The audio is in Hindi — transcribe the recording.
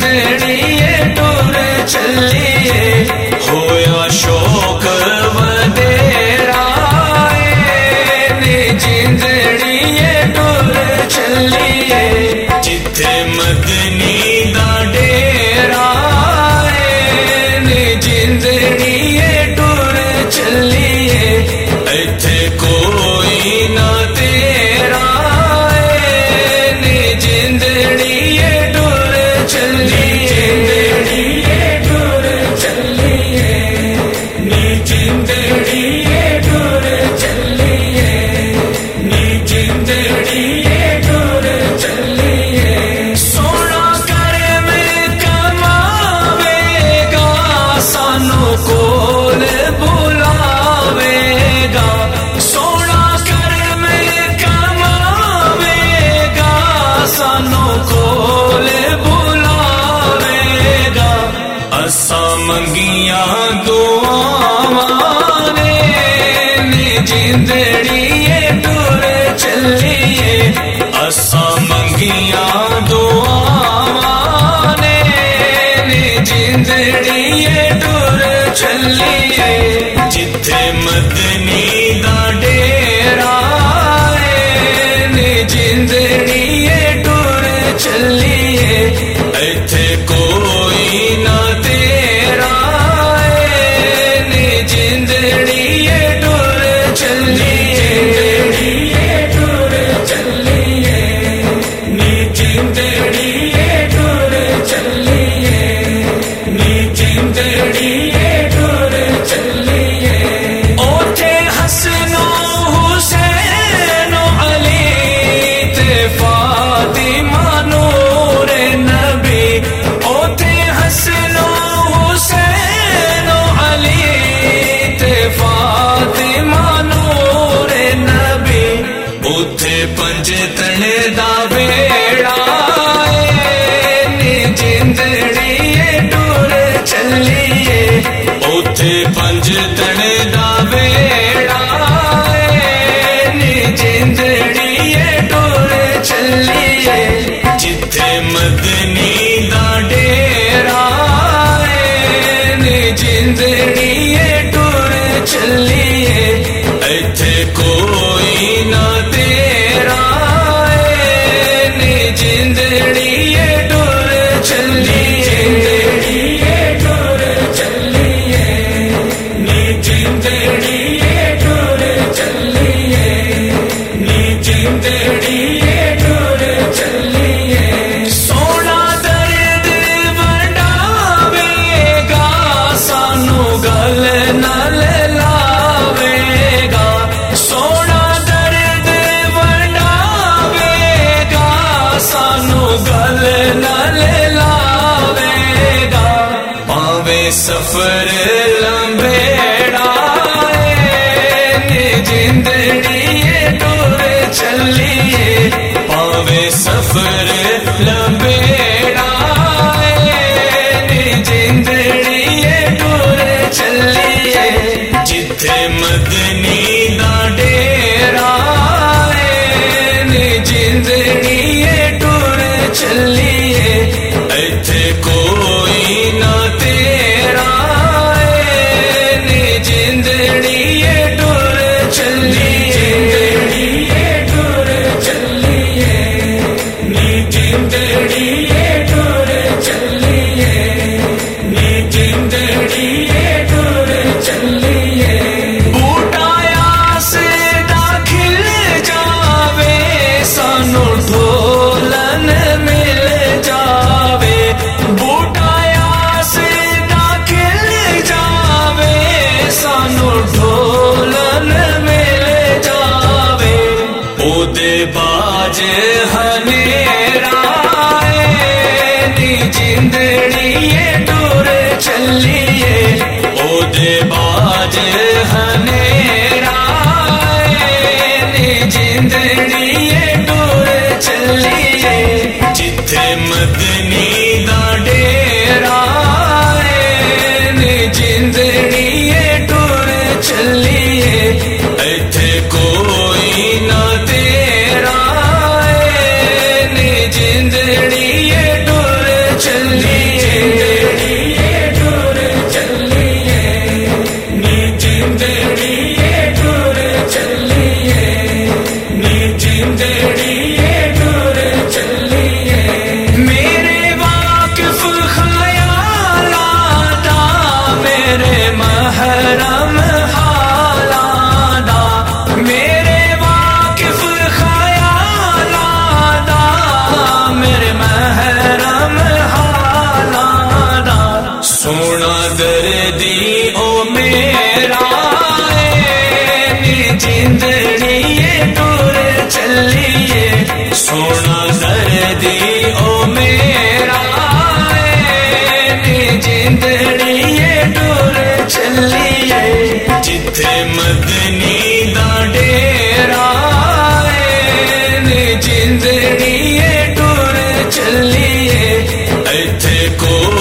ಬೇಡಿ सिंधड़िए दूर चलिए। असा मंगिया दुआने जिंदड़िए दूर चलिए। जिथे मदनी दा डेरा जिंदड़िए ਜਿਤਣੇ ਦਾ ਵੇੜਾ ਏ ਨੀ ਚੱਲੀ ਜਿੱਥੇ ਮਦਨੀ ਦਾ ਡੇਰਾ ਏ ਨੀ ਜਿੰਦੜੀਏ सफर जे है থেকো